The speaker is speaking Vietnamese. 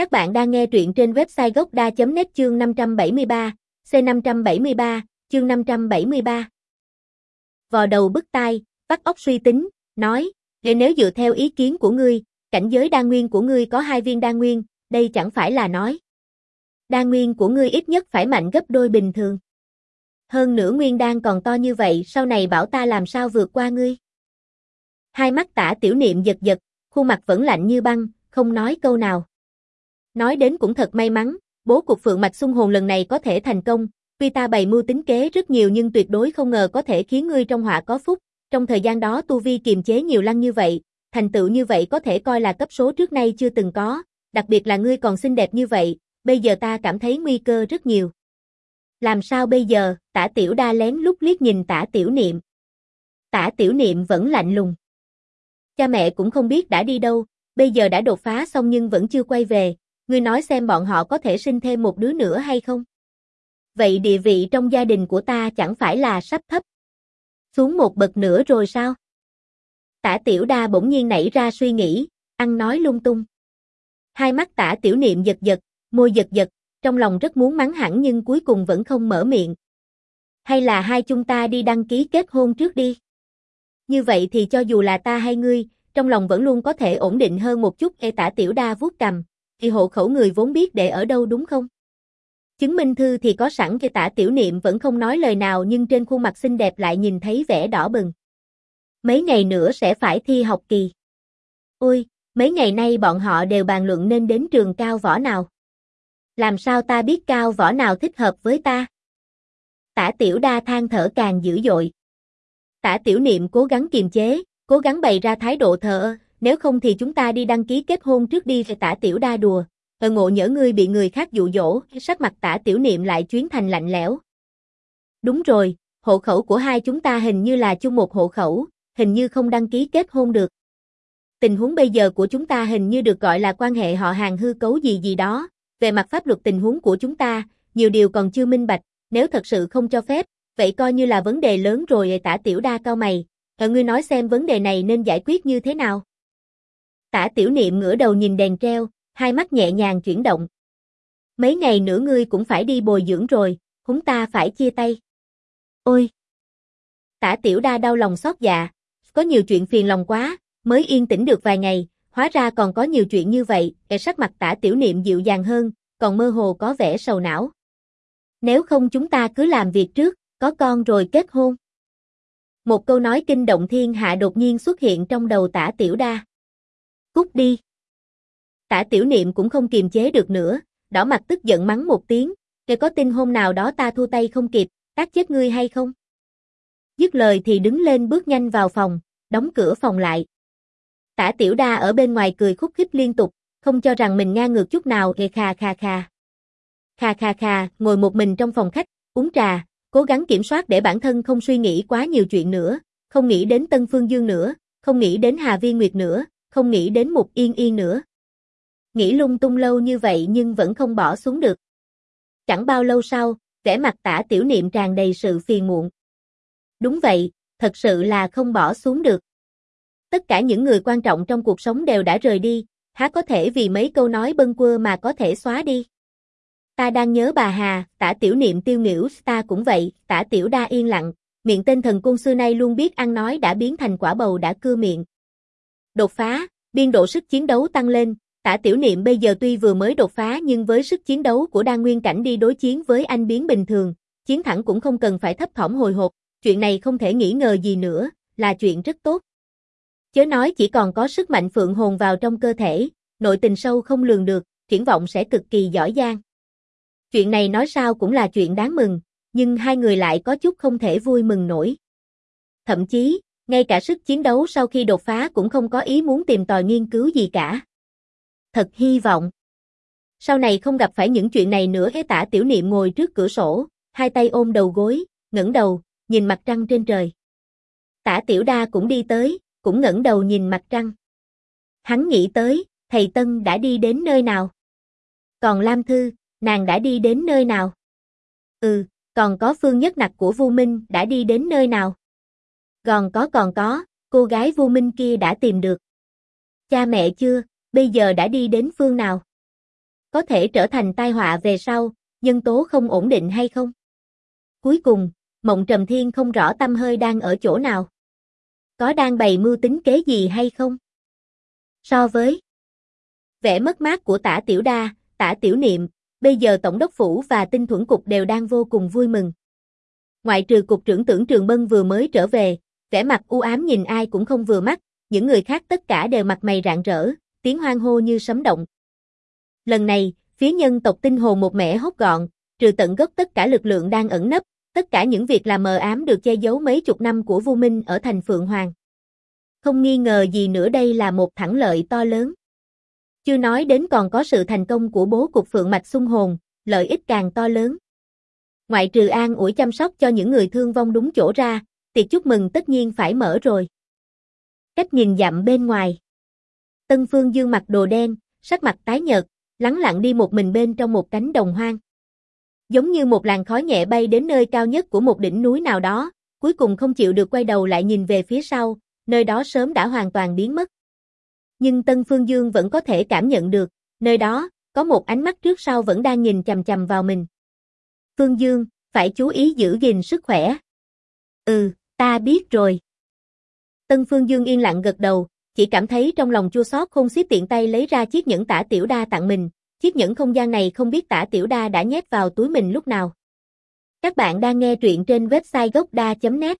Các bạn đang nghe truyện trên website gocda.net chương 573, C573, chương 573. Vò đầu bức tai, vắt óc suy tính, nói, để nếu dựa theo ý kiến của ngươi, cảnh giới đa nguyên của ngươi có hai viên đa nguyên, đây chẳng phải là nói. Đa nguyên của ngươi ít nhất phải mạnh gấp đôi bình thường. Hơn nữa nguyên đan còn to như vậy, sau này bảo ta làm sao vượt qua ngươi. Hai mắt tả tiểu niệm giật giật, khuôn mặt vẫn lạnh như băng, không nói câu nào. Nói đến cũng thật may mắn, bố cục Phượng Mạch Xung Hồn lần này có thể thành công, tuy ta bày mưu tính kế rất nhiều nhưng tuyệt đối không ngờ có thể khiến ngươi trong họa có phúc, trong thời gian đó tu vi kiềm chế nhiều lăng như vậy, thành tựu như vậy có thể coi là cấp số trước nay chưa từng có, đặc biệt là ngươi còn xinh đẹp như vậy, bây giờ ta cảm thấy nguy cơ rất nhiều. Làm sao bây giờ, tả tiểu đa lén lúc liếc nhìn tả tiểu niệm. Tả tiểu niệm vẫn lạnh lùng. Cha mẹ cũng không biết đã đi đâu, bây giờ đã đột phá xong nhưng vẫn chưa quay về, ngươi nói xem bọn họ có thể sinh thêm một đứa nữa hay không? Vậy địa vị trong gia đình của ta chẳng phải là sắp thấp. Xuống một bậc nữa rồi sao? Tả tiểu đa bỗng nhiên nảy ra suy nghĩ, ăn nói lung tung. Hai mắt tả tiểu niệm giật giật, môi giật giật, trong lòng rất muốn mắng hẳn nhưng cuối cùng vẫn không mở miệng. Hay là hai chúng ta đi đăng ký kết hôn trước đi? Như vậy thì cho dù là ta hay ngươi, trong lòng vẫn luôn có thể ổn định hơn một chút. E tả tiểu đa vuốt cầm, thì hộ khẩu người vốn biết để ở đâu đúng không? Chứng minh thư thì có sẵn cho tả tiểu niệm vẫn không nói lời nào nhưng trên khuôn mặt xinh đẹp lại nhìn thấy vẻ đỏ bừng. Mấy ngày nữa sẽ phải thi học kỳ. Ôi, mấy ngày nay bọn họ đều bàn luận nên đến trường cao võ nào. Làm sao ta biết cao võ nào thích hợp với ta? Tả tiểu đa than thở càng dữ dội. Tả tiểu niệm cố gắng kiềm chế, cố gắng bày ra thái độ thờ nếu không thì chúng ta đi đăng ký kết hôn trước đi rồi tả tiểu đa đùa. Ờ ngộ nhỡ ngươi bị người khác dụ dỗ, sắc mặt tả tiểu niệm lại chuyến thành lạnh lẽo. Đúng rồi, hộ khẩu của hai chúng ta hình như là chung một hộ khẩu, hình như không đăng ký kết hôn được. Tình huống bây giờ của chúng ta hình như được gọi là quan hệ họ hàng hư cấu gì gì đó, về mặt pháp luật tình huống của chúng ta, nhiều điều còn chưa minh bạch, nếu thật sự không cho phép, vậy coi như là vấn đề lớn rồi tả tiểu đa cao mày, ở ngươi nói xem vấn đề này nên giải quyết như thế nào. Tả tiểu niệm ngửa đầu nhìn đèn treo, hai mắt nhẹ nhàng chuyển động. Mấy ngày nữa ngươi cũng phải đi bồi dưỡng rồi, chúng ta phải chia tay. Ôi! Tả tiểu đa đau lòng xót dạ, có nhiều chuyện phiền lòng quá, mới yên tĩnh được vài ngày, hóa ra còn có nhiều chuyện như vậy, e sắc mặt tả tiểu niệm dịu dàng hơn, còn mơ hồ có vẻ sầu não. Nếu không chúng ta cứ làm việc trước, có con rồi kết hôn. Một câu nói kinh động thiên hạ đột nhiên xuất hiện trong đầu tả tiểu đa. Cút đi. Tả tiểu niệm cũng không kiềm chế được nữa, đỏ mặt tức giận mắng một tiếng, kể có tin hôm nào đó ta thu tay không kịp, tác chết ngươi hay không? Dứt lời thì đứng lên bước nhanh vào phòng, đóng cửa phòng lại. Tả tiểu đa ở bên ngoài cười khúc khích liên tục, không cho rằng mình nga ngược chút nào hề kha kha kha. Kha kha kha, ngồi một mình trong phòng khách, uống trà, cố gắng kiểm soát để bản thân không suy nghĩ quá nhiều chuyện nữa, không nghĩ đến Tân Phương Dương nữa, không nghĩ đến Hà Vi Nguyệt nữa, không nghĩ đến Mục Yên Yên nữa. Nghĩ lung tung lâu như vậy nhưng vẫn không bỏ xuống được. Chẳng bao lâu sau, vẻ mặt tả tiểu niệm tràn đầy sự phiền muộn. Đúng vậy, thật sự là không bỏ xuống được. Tất cả những người quan trọng trong cuộc sống đều đã rời đi, há có thể vì mấy câu nói bâng quơ mà có thể xóa đi. Ta đang nhớ bà Hà, tả tiểu niệm tiêu nghỉu, ta cũng vậy, tả tiểu đa yên lặng, miệng tên thần cung xưa nay luôn biết ăn nói đã biến thành quả bầu đã cưa miệng. Đột phá, biên độ sức chiến đấu tăng lên, tả tiểu niệm bây giờ tuy vừa mới đột phá nhưng với sức chiến đấu của đa nguyên cảnh đi đối chiến với anh biến bình thường, chiến thẳng cũng không cần phải thấp thỏm hồi hộp, chuyện này không thể nghĩ ngờ gì nữa, là chuyện rất tốt. Chớ nói chỉ còn có sức mạnh phượng hồn vào trong cơ thể, nội tình sâu không lường được, triển vọng sẽ cực kỳ giỏi giang. Chuyện này nói sao cũng là chuyện đáng mừng, nhưng hai người lại có chút không thể vui mừng nổi. Thậm chí, ngay cả sức chiến đấu sau khi đột phá cũng không có ý muốn tìm tòi nghiên cứu gì cả. Thật hy vọng. Sau này không gặp phải những chuyện này nữa ế tả tiểu niệm ngồi trước cửa sổ, hai tay ôm đầu gối, ngẩng đầu, nhìn mặt trăng trên trời. Tả tiểu đa cũng đi tới, cũng ngẩng đầu nhìn mặt trăng. Hắn nghĩ tới, thầy Tân đã đi đến nơi nào? Còn Lam Thư, nàng đã đi đến nơi nào? Ừ, còn có phương nhất nặc của Vu Minh đã đi đến nơi nào? Còn có còn có, cô gái Vu Minh kia đã tìm được. Cha mẹ chưa, bây giờ đã đi đến phương nào? có thể trở thành tai họa về sau, nhân tố không ổn định hay không? Cuối cùng, Mộng Trầm Thiên không rõ tâm hơi đang ở chỗ nào. Có đang bày mưu tính kế gì hay không? So với vẻ mất mát của tả tiểu đa, tả tiểu niệm, bây giờ Tổng đốc Phủ và tinh thuẫn cục đều đang vô cùng vui mừng. Ngoại trừ cục trưởng tưởng Trường Bân vừa mới trở về, vẻ mặt u ám nhìn ai cũng không vừa mắt, những người khác tất cả đều mặt mày rạng rỡ, tiếng hoang hô như sấm động. Lần này, phía nhân tộc tinh hồ một mẻ hốt gọn, trừ tận gốc tất cả lực lượng đang ẩn nấp, tất cả những việc làm mờ ám được che giấu mấy chục năm của Vu Minh ở thành Phượng Hoàng. Không nghi ngờ gì nữa đây là một thắng lợi to lớn. Chưa nói đến còn có sự thành công của bố cục Phượng Mạch xung hồn, lợi ích càng to lớn. Ngoại trừ an ủi chăm sóc cho những người thương vong đúng chỗ ra, tiệc chúc mừng tất nhiên phải mở rồi. Cách nhìn dặm bên ngoài. Tân Phương Dương mặc đồ đen, sắc mặt tái nhợt, lắng lặng đi một mình bên trong một cánh đồng hoang. Giống như một làn khói nhẹ bay đến nơi cao nhất của một đỉnh núi nào đó, cuối cùng không chịu được quay đầu lại nhìn về phía sau, nơi đó sớm đã hoàn toàn biến mất. Nhưng Tân Phương Dương vẫn có thể cảm nhận được, nơi đó, có một ánh mắt trước sau vẫn đang nhìn chầm chầm vào mình. Phương Dương, phải chú ý giữ gìn sức khỏe. Ừ, ta biết rồi. Tân Phương Dương yên lặng gật đầu, chỉ cảm thấy trong lòng chua xót không xiết tiện tay lấy ra chiếc nhẫn tả tiểu đa tặng mình, chiếc nhẫn không gian này không biết tả tiểu đa đã nhét vào túi mình lúc nào. Các bạn đang nghe truyện trên website gocda.net